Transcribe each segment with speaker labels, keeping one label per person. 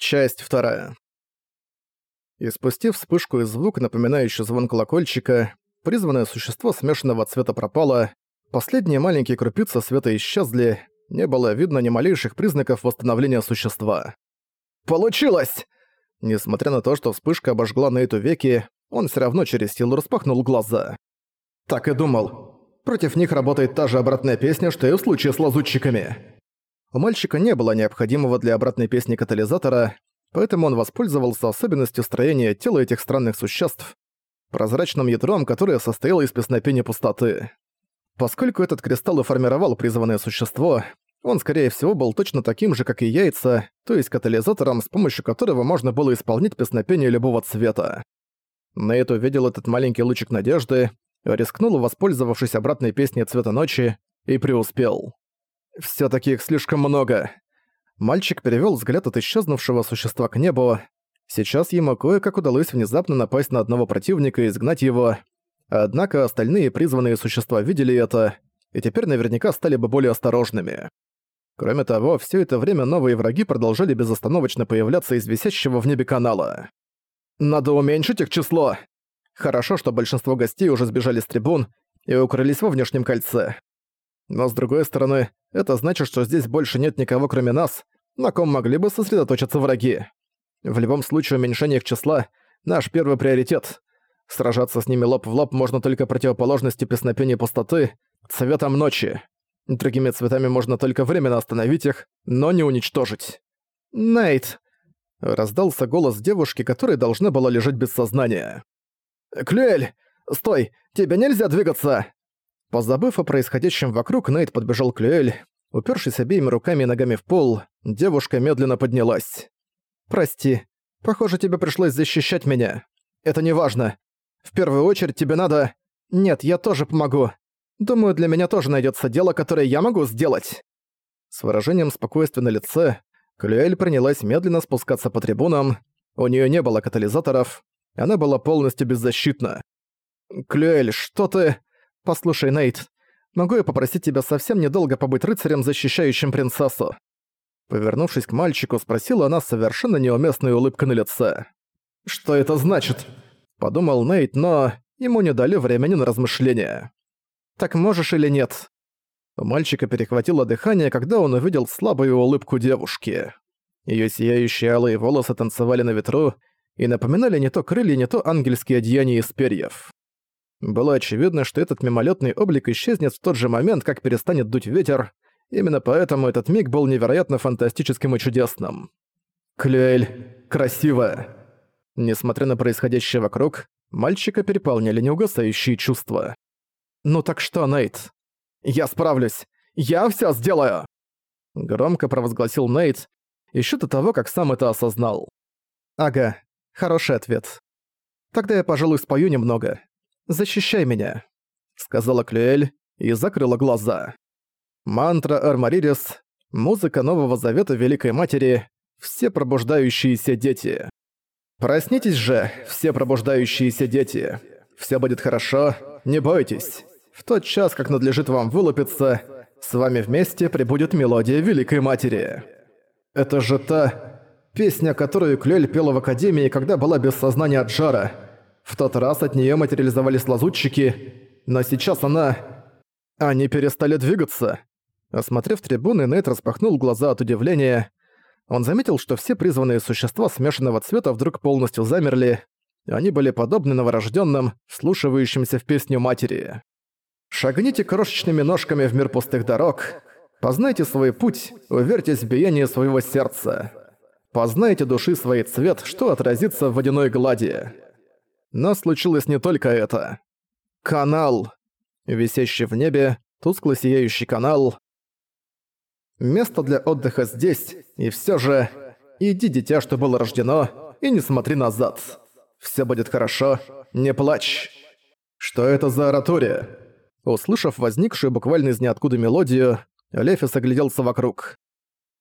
Speaker 1: Часть вторая. Испустив вспышку и звук, напоминающий звон колокольчика, призванное существо смешанного цвета пропало, последние маленькие крупицы света исчезли, не было видно ни малейших признаков восстановления существа. «Получилось!» Несмотря на то, что вспышка обожгла на эту веки, он все равно через силу распахнул глаза. «Так и думал. Против них работает та же обратная песня, что и в случае с лазутчиками». У мальчика не было необходимого для обратной песни катализатора, поэтому он воспользовался особенностью строения тела этих странных существ, прозрачным ядром, которое состояло из песнопения пустоты. Поскольку этот кристалл и формировал призванное существо, он, скорее всего, был точно таким же, как и яйца, то есть катализатором, с помощью которого можно было исполнить песнопение любого цвета. Нейт увидел этот маленький лучик надежды, рискнул, воспользовавшись обратной песней цвета ночи, и преуспел. «Всё-таки их слишком много». Мальчик перевёл взгляд от исчезнувшего существа к небу. Сейчас ему кое-как удалось внезапно напасть на одного противника и изгнать его. Однако остальные призванные существа видели это, и теперь наверняка стали бы более осторожными. Кроме того, всё это время новые враги продолжали безостановочно появляться из висящего в небе канала. «Надо уменьшить их число!» Хорошо, что большинство гостей уже сбежали с трибун и укрылись во внешнем кольце. Но с другой стороны, это значит, что здесь больше нет никого кроме нас, на ком могли бы сосредоточиться враги. В любом случае уменьшение их числа — наш первый приоритет. Сражаться с ними лоб в лоб можно только противоположностью песнопения пустоты, цветом ночи. Другими цветами можно только временно остановить их, но не уничтожить. «Нейт!» — раздался голос девушки, которая должна была лежать без сознания. «Клюэль! Стой! Тебе нельзя двигаться!» Позабыв о происходящем вокруг, Нейт подбежал к Люэль. Упершись обеими руками и ногами в пол, девушка медленно поднялась. «Прости. Похоже, тебе пришлось защищать меня. Это не важно. В первую очередь тебе надо... Нет, я тоже помогу. Думаю, для меня тоже найдется дело, которое я могу сделать». С выражением спокойствия на лице, Клюэль принялась медленно спускаться по трибунам. У нее не было катализаторов. Она была полностью беззащитна. «Клюэль, что ты...» «Послушай, Нейт, могу я попросить тебя совсем недолго побыть рыцарем, защищающим принцессу?» Повернувшись к мальчику, спросила она совершенно неуместной улыбкой на лице. «Что это значит?» Подумал Нейт, но ему не дали времени на размышления. «Так можешь или нет?» У мальчика перехватило дыхание, когда он увидел слабую улыбку девушки. Её сияющие алые волосы танцевали на ветру и напоминали не то крылья, не то ангельские одеяния из перьев. Было очевидно, что этот мимолетный облик исчезнет в тот же момент, как перестанет дуть ветер. Именно поэтому этот миг был невероятно фантастическим и чудесным. Клюэль, красивая. Несмотря на происходящее вокруг, мальчика переполняли неугасающие чувства. «Ну так что, Нейт?» «Я справлюсь! Я все сделаю!» Громко провозгласил Нейт, еще до того, как сам это осознал. «Ага, хороший ответ. Тогда я, пожалуй, спою немного. «Защищай меня», — сказала Клюэль и закрыла глаза. Мантра Армаририс, музыка Нового Завета Великой Матери, все пробуждающиеся дети. Проснитесь же, все пробуждающиеся дети. Все будет хорошо, не бойтесь. В тот час, как надлежит вам вылупиться, с вами вместе прибудет мелодия Великой Матери. Это же та песня, которую Клюэль пела в Академии, когда была без сознания от жара — в тот раз от нее материализовались лазутчики, но сейчас она... Они перестали двигаться. Осмотрев трибуны, Нейт распахнул глаза от удивления. Он заметил, что все призванные существа смешанного цвета вдруг полностью замерли. Они были подобны новорожденным, слушающимся в песню матери. «Шагните крошечными ножками в мир пустых дорог. Познайте свой путь, уверьтесь в биении своего сердца. Познайте души свой цвет, что отразится в водяной глади». Но случилось не только это. Канал. Висящий в небе, тускло сияющий канал. Место для отдыха здесь, и все же... Иди, дитя, что было рождено, и не смотри назад. Все будет хорошо, не плачь. Что это за оратория? Услышав возникшую буквально из ниоткуда мелодию, Лефис огляделся вокруг.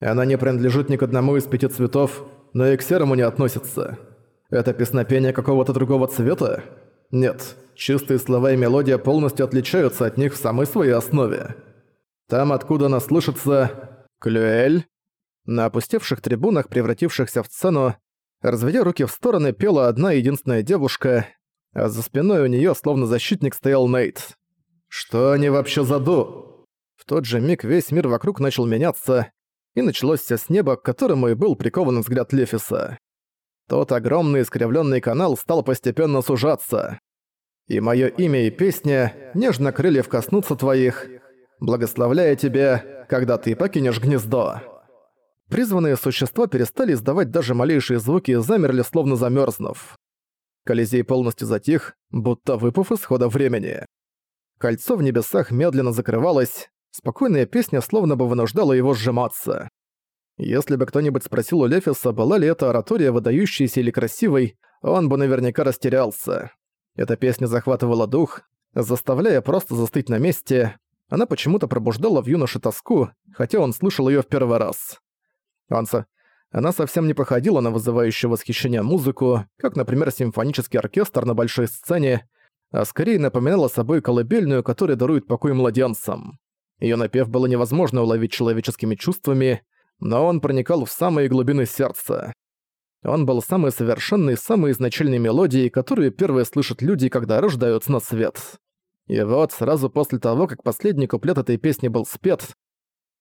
Speaker 1: Она не принадлежит ни к одному из пяти цветов, но и к серому не относится. Это песнопение какого-то другого цвета? Нет, чистые слова и мелодия полностью отличаются от них в самой своей основе. Там, откуда она слышится... Клюэль? На опустевших трибунах, превратившихся в сцену, разведя руки в стороны, пела одна единственная девушка, а за спиной у неё словно защитник стоял Нейт. «Что они вообще заду?» В тот же миг весь мир вокруг начал меняться, и началось все с неба, к которому и был прикован взгляд Лефиса. Тот огромный искривленный канал стал постепенно сужаться. И мое имя и песня «Нежно крыльев коснутся твоих», благословляя тебя, когда ты покинешь гнездо. Призванные существа перестали издавать даже малейшие звуки и замерли, словно замерзнув. Колизей полностью затих, будто выпав из хода времени. Кольцо в небесах медленно закрывалось, спокойная песня словно бы вынуждала его сжиматься. Если бы кто-нибудь спросил у Лефиса, была ли эта оратория выдающейся или красивой, он бы наверняка растерялся. Эта песня захватывала дух, заставляя просто застыть на месте. Она почему-то пробуждала в юноше тоску, хотя он слышал её в первый раз. Анса. Она совсем не походила на вызывающую восхищение музыку, как, например, симфонический оркестр на большой сцене, а скорее напоминала собой колыбельную, которая дарует покой младенцам. Её напев было невозможно уловить человеческими чувствами, но он проникал в самые глубины сердца. Он был самой совершенной, самой изначальной мелодией, которую первые слышат люди, когда рождаются на свет. И вот, сразу после того, как последний куплет этой песни был спет,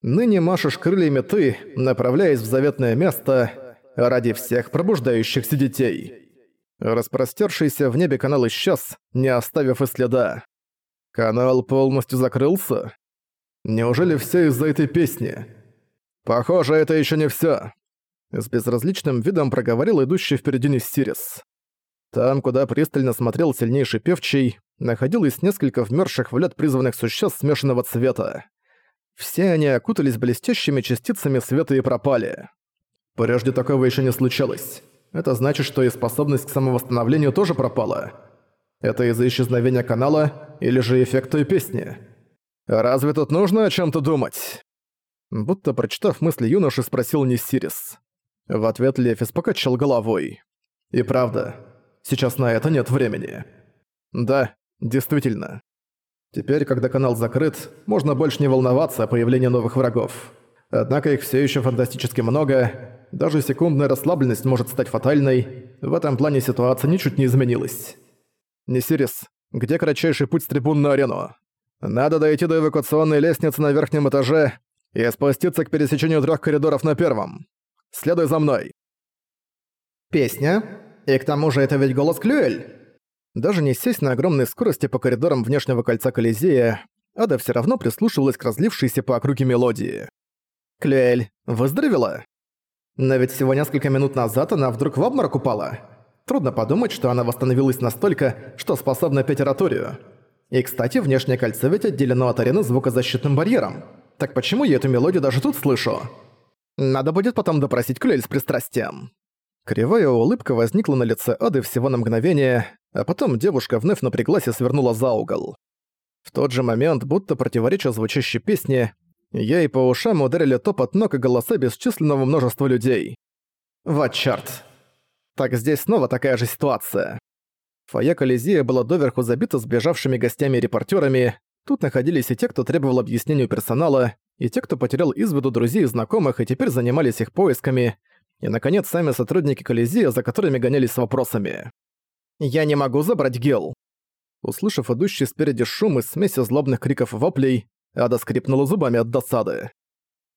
Speaker 1: «Ныне машешь крыльями ты, направляясь в заветное место, ради всех пробуждающихся детей». Распростершийся в небе канал исчез, не оставив и следа. Канал полностью закрылся? Неужели все из-за этой песни? Похоже, это еще не все. С безразличным видом проговорил идущий впереди Нестирис. Там, куда пристально смотрел сильнейший певчий, находилось несколько вмерших в лед призванных существ смешанного цвета. Все они окутались блестящими частицами света и пропали. Прежде такого еще не случалось. Это значит, что и способность к самовосстановлению тоже пропала. Это из-за исчезновения канала или же эффект той песни? Разве тут нужно о чем то думать? Будто прочитав мысли юноши, спросил Нисирис. В ответ Лефис покачал головой. «И правда, сейчас на это нет времени». «Да, действительно. Теперь, когда канал закрыт, можно больше не волноваться о появлении новых врагов. Однако их все еще фантастически много, даже секундная расслабленность может стать фатальной. В этом плане ситуация ничуть не изменилась. Несирис, где кратчайший путь с трибун на арену? Надо дойти до эвакуационной лестницы на верхнем этаже и спуститься к пересечению трех коридоров на первом. Следуй за мной.
Speaker 2: Песня? И к тому же это ведь голос Клюэль.
Speaker 1: Даже не сесть на огромной скорости по коридорам внешнего кольца Колизея, Ада все равно прислушивалась к разлившейся по округе мелодии. «Клюэль, выздоровела?» Но ведь всего несколько минут назад она вдруг в обморок упала. Трудно подумать, что она восстановилась настолько, что способна петь ораторию. И, кстати, внешнее кольцо ведь отделено от арены звукозащитным барьером. Так почему я эту мелодию даже тут слышу? Надо будет потом допросить Клюэль с пристрастием. Кривая улыбка возникла на лице Ады всего на мгновение, а потом девушка вновь напряглась и свернула за угол. В тот же момент, будто противореча звучащей песне, и по ушам ударили топот ног и голоса бесчисленного множества людей. Вот чёрт. Так здесь снова такая же ситуация. Фойе Колизея было доверху забито сбежавшими гостями и репортерами. Тут находились и те, кто требовал объяснению персонала, и те, кто потерял из виду друзей и знакомых и теперь занимались их поисками, и, наконец, сами сотрудники Колизея, за которыми гонялись с вопросами. «Я не могу забрать Гел». Услышав идущий спереди шум из смеси злобных криков и воплей, Ада скрипнула зубами от досады.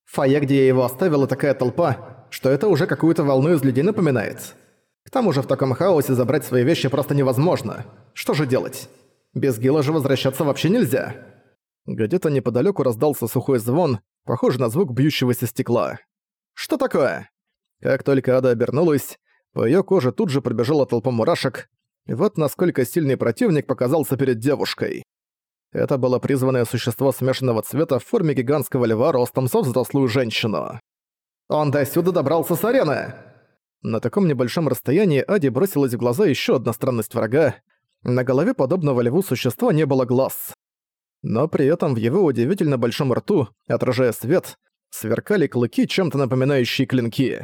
Speaker 1: Фойе, где я его оставила, такая толпа, что это уже какую-то волну из людей напоминает. К тому же в таком хаосе забрать свои вещи просто невозможно. Что же делать? Без Гила же возвращаться вообще нельзя. Где-то неподалеку раздался сухой звон, похожий на звук бьющегося стекла. Что такое? Как только Ада обернулась, по ее коже тут же пробежала толпа мурашек, вот насколько сильный противник показался перед девушкой. Это было призванное существо смешанного цвета в форме гигантского льва ростом со взрослую женщину. «Он до сюда добрался с арены!» На таком небольшом расстоянии Ади бросилась в глаза еще одна странность врага. На голове подобного льву существа не было глаз. Но при этом в его удивительно большом рту, отражая свет, сверкали клыки, чем-то напоминающие клинки.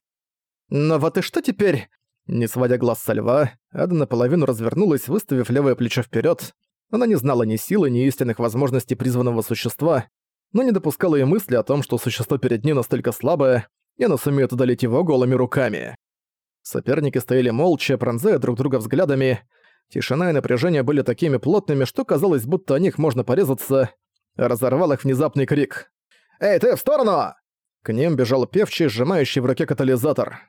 Speaker 1: «Но вот и что теперь?» Не сводя глаз со льва, Ада наполовину развернулась, выставив левое плечо вперед. Она не знала ни силы, ни истинных возможностей призванного существа, но не допускала и мысли о том, что существо перед ней настолько слабое, и она сумеет удалить его голыми руками. Соперники стояли молча, пронзая друг друга взглядами. Тишина и напряжение были такими плотными, что казалось, будто о них можно порезаться. Разорвал их внезапный крик. «Эй, ты, в сторону!» К ним бежал певчий, сжимающий в руке катализатор.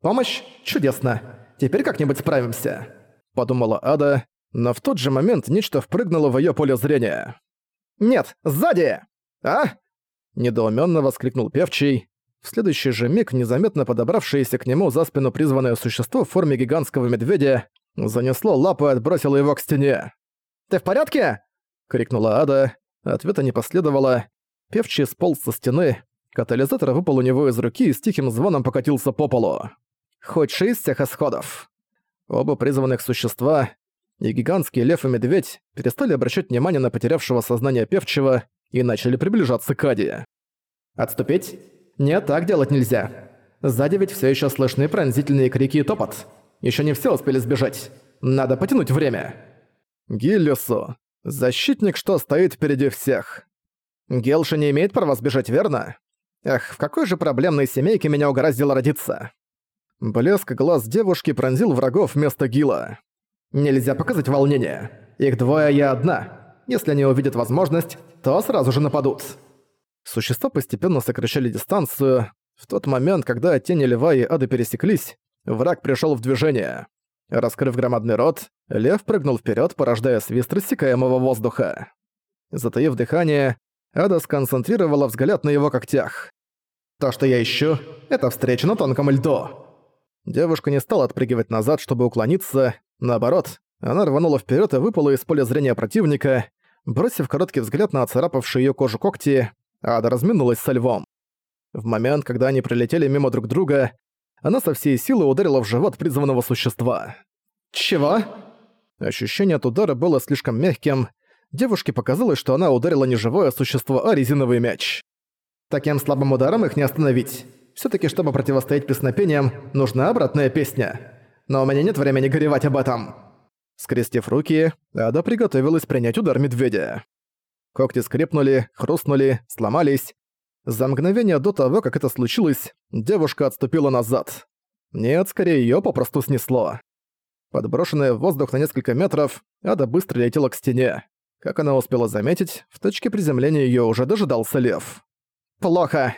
Speaker 1: «Помощь? Чудесно! Теперь как-нибудь справимся!» Подумала Ада, но в тот же момент нечто впрыгнуло в её поле зрения. «Нет, сзади!» «А?» Недоуменно воскликнул певчий. В следующий же миг незаметно подобравшееся к нему за спину призванное существо в форме гигантского медведя занесло лапу и отбросило его к стене. «Ты в порядке?» — крикнула Ада. Ответа не последовало. Певчий сполз со стены. Катализатор выпал у него из руки и с тихим звоном покатился по полу. Худший из всех исходов. Оба призванных существа, и гигантский лев и медведь, перестали обращать внимание на потерявшего сознание певчего и начали приближаться к Аде. «Отступить? Нет, так делать нельзя. Сзади ведь все еще слышны пронзительные крики и топот. Еще не все успели сбежать. Надо потянуть время». Гиллису. Защитник, что стоит впереди всех. Гелша не имеет права сбежать, верно? Эх, в какой же проблемной семейке меня угораздило родиться? Блеск глаз девушки пронзил врагов вместо Гила. Нельзя показать волнение. Их двое, я одна. Если они увидят возможность, то сразу же нападут. Существа постепенно сокращали дистанцию. В тот момент, когда тени льва и ады пересеклись, враг пришел в движение. Раскрыв громадный рот, лев прыгнул вперед, порождая свист рассекаемого воздуха. Затаив дыхание, Ада сконцентрировала взгляд на его когтях. «То, что я ищу, это встреча на тонком льду». Девушка не стала отпрыгивать назад, чтобы уклониться. Наоборот, она рванула вперед и выпала из поля зрения противника, бросив короткий взгляд на оцарапавшие ее кожу когти, Ада разминулась со львом. В момент, когда они пролетели мимо друг друга, она со всей силы ударила в живот призванного существа. «Чего?» Ощущение от удара было слишком мягким. Девушке показалось, что она ударила не живое существо, а резиновый мяч. Таким слабым ударом их не остановить. все таки чтобы противостоять песнопениям, нужна обратная песня. Но у меня нет времени горевать об этом. Скрестив руки, Ада приготовилась принять удар медведя. Когти скрепнули, хрустнули, сломались, за мгновение до того, как это случилось, девушка отступила назад. Нет, скорее её попросту снесло. Подброшенная в воздух на несколько метров, Ада быстро летела к стене. Как она успела заметить, в точке приземления её уже дожидался лев. «Плохо!»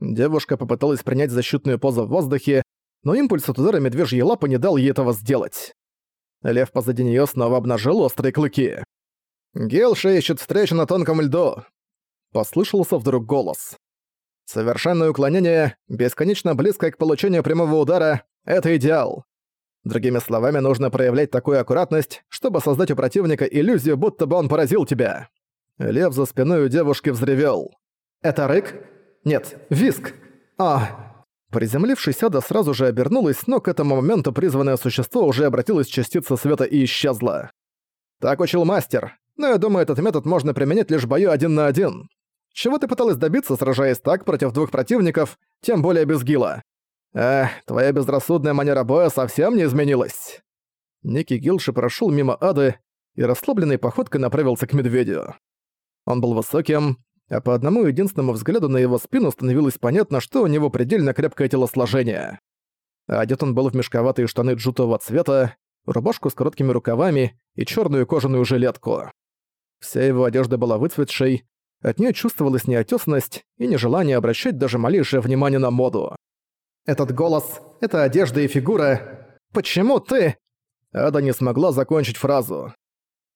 Speaker 1: Девушка попыталась принять защитную позу в воздухе, но импульс от удара медвежьей лапы не дал ей этого сделать. Лев позади неё снова обнажил острые клыки. «Гелша ищет встречу на тонком льду. Послышался вдруг голос. Совершенное уклонение, бесконечно близкое к получению прямого удара — это идеал. Другими словами, нужно проявлять такую аккуратность, чтобы создать у противника иллюзию, будто бы он поразил тебя. Лев за спиной у девушки взревел. «Это рык? Нет, виск! А!» Приземлившись, Ада сразу же обернулась, но к этому моменту призванное существо уже обратилось в частицы света и исчезло. Так учил мастер, но я думаю, этот метод можно применять лишь в бою один на один. Чего ты пыталась добиться, сражаясь так против двух противников, тем более без гила? Эх, твоя безрассудная манера боя совсем не изменилась. Ники Гилши прошел мимо Ады и расслабленной походкой направился к медведю. Он был высоким, а по одному единственному взгляду на его спину становилось понятно, что у него предельно крепкое телосложение. Одет он был в мешковатые штаны джутового цвета, рубашку с короткими рукавами и черную кожаную жилетку. Вся его одежда была выцветшей, от нее чувствовалась неотесанность и нежелание обращать даже малейшее внимание на моду. «Этот голос, эта одежда и фигура... Почему ты...» Ада не смогла закончить фразу.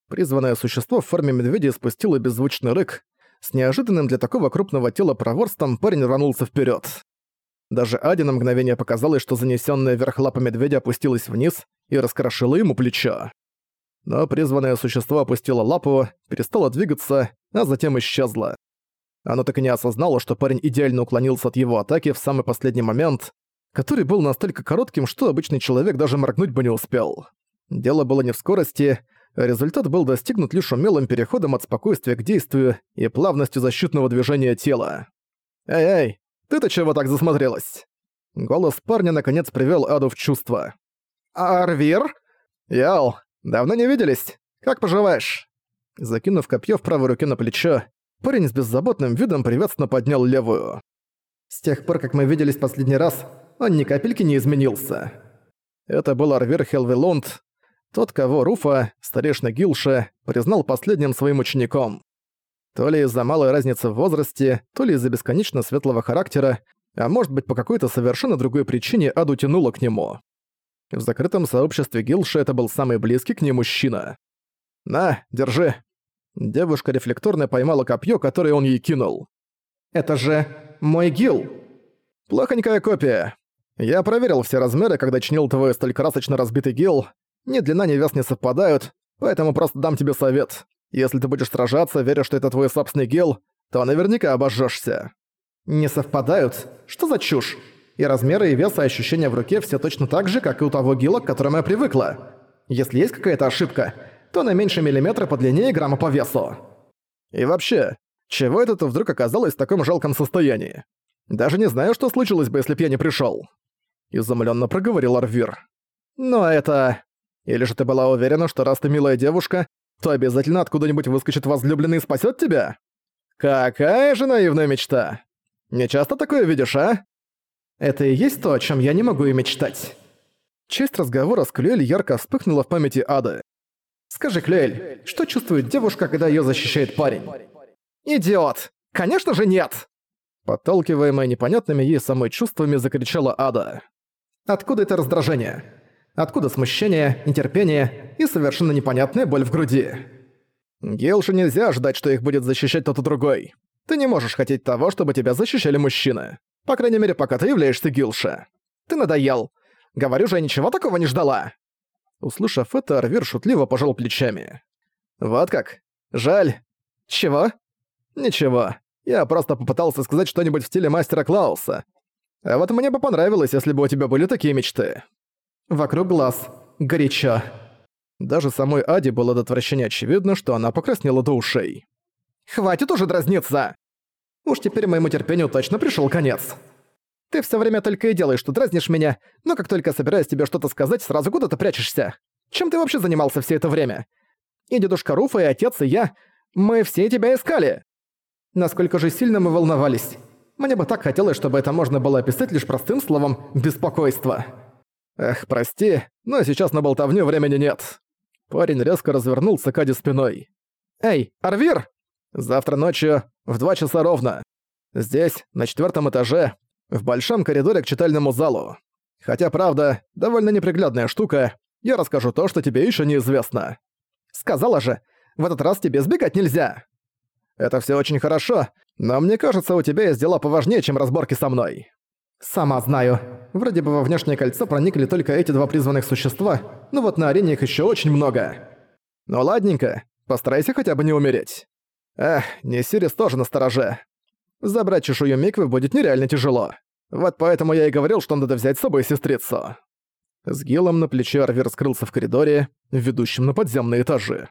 Speaker 1: Призванное существо в форме медведя спустило беззвучный рык. С неожиданным для такого крупного тела проворством парень рванулся вперед. Даже Аде на мгновение показалось, что занесенная вверх лапа медведя опустилась вниз и раскрошила ему плечо. Но призванное существо опустило лапу, перестало двигаться, а затем исчезло. Оно так и не осознало, что парень идеально уклонился от его атаки в самый последний момент, который был настолько коротким, что обычный человек даже моргнуть бы не успел. Дело было не в скорости, результат был достигнут лишь умелым переходом от спокойствия к действию и плавностью защитного движения тела. «Эй-эй, ты-то чего так засмотрелась?» Голос парня наконец привел Аду в чувство. «Арвир?» «Ял, «Давно не виделись. Как поживаешь?» Закинув копье в правой руке на плечо, парень с беззаботным видом приветственно поднял левую.
Speaker 2: С тех пор, как мы виделись последний раз, он ни капельки не изменился.
Speaker 1: Это был Арвер Хелвилунд, тот, кого Руфа, старешина Гилша, признал последним своим учеником. То ли из-за малой разницы в возрасте, то ли из-за бесконечно светлого характера, а может быть по какой-то совершенно другой причине Аду тянуло к нему. В закрытом сообществе Гилша это был самый близкий к ней мужчина. «На, держи». Девушка рефлекторно поймала копье, которое он ей кинул.
Speaker 2: «Это же мой Гил!»
Speaker 1: «Плохонькая копия. Я проверил все размеры, когда чинил твой столь красочно разбитый Гил. Ни длина, ни вес не совпадают, поэтому просто дам тебе совет. Если ты будешь сражаться, веря, что это твой собственный Гил, то наверняка обожжешься.
Speaker 2: «Не совпадают? Что за чушь? И размеры, и вес, и ощущения в руке все точно так же, как и у того гила, к которому я привыкла. Если есть какая-то ошибка, то на меньше миллиметра по длине и грамма по весу».
Speaker 1: «И вообще, чего это ты вдруг оказалась в таком жалком состоянии? Даже не знаю, что случилось бы, если б я не пришёл». Изумлённо проговорил Арвир. «Но это... Или же ты была уверена, что раз ты милая девушка, то обязательно откуда-нибудь выскочит возлюбленный и спасёт тебя? Какая же наивная мечта! Не часто такое видишь, а?»
Speaker 2: Это и есть то, о чем я не могу и мечтать.
Speaker 1: Честь разговора с Клюэль ярко вспыхнула в памяти Ады.
Speaker 2: «Скажи, Клюэль, что чувствует девушка, когда ее защищает парень?»
Speaker 1: «Идиот! Конечно же нет!» Подталкиваемая непонятными ей самой чувствами, закричала Ада.
Speaker 2: «Откуда это раздражение? Откуда смущение, нетерпение и совершенно непонятная боль в груди?»
Speaker 1: Гелше нельзя ждать, что их будет защищать тот и другой. Ты не можешь хотеть того, чтобы тебя защищали мужчины. По крайней мере, пока ты являешься Гилша. Ты надоел. Говорю же, я ничего такого не ждала. Услышав это, Арвир шутливо пожал плечами. Вот как? Жаль. Чего? Ничего. Я просто попытался сказать что-нибудь в стиле мастера Клауса. А вот мне бы понравилось, если бы у тебя были такие мечты.
Speaker 2: Вокруг глаз. Горячо.
Speaker 1: Даже самой Аде было до отвращения очевидно, что она покраснела до ушей. «Хватит уже дразниться!» Уж теперь моему терпению точно пришел конец. Ты все время только и делаешь, что дразнишь меня, но как только собираюсь тебе что-то сказать, сразу куда-то прячешься. Чем ты вообще занимался все это время? И дедушка Руфа, и отец, и я. Мы все тебя искали. Насколько же сильно мы волновались. Мне бы так хотелось, чтобы это можно было описать лишь простым словом «беспокойство». Эх, прости, но сейчас на болтовню времени нет. Парень резко развернулся к Аде спиной. «Эй, Арвир!» Завтра ночью в два часа ровно. Здесь, на четвертом этаже, в большом коридоре к читальному залу. Хотя, правда, довольно неприглядная штука, я расскажу то, что тебе еще неизвестно. Сказала же, в этот раз тебе сбегать нельзя. Это все очень хорошо, но мне кажется, у тебя есть дела поважнее, чем разборки со мной.
Speaker 2: Сама знаю. Вроде бы во внешнее кольцо проникли только эти два призванных существа, но вот на арене их еще очень много.
Speaker 1: Ну ладненько, постарайся хотя бы не умереть. Эх, Несирис тоже настороже. Забрать чешую Миквы будет нереально тяжело. Вот поэтому я и говорил, что надо взять с собой сестрицу. С Гилом на плече Арвир скрылся в коридоре, ведущем на подземные этажи.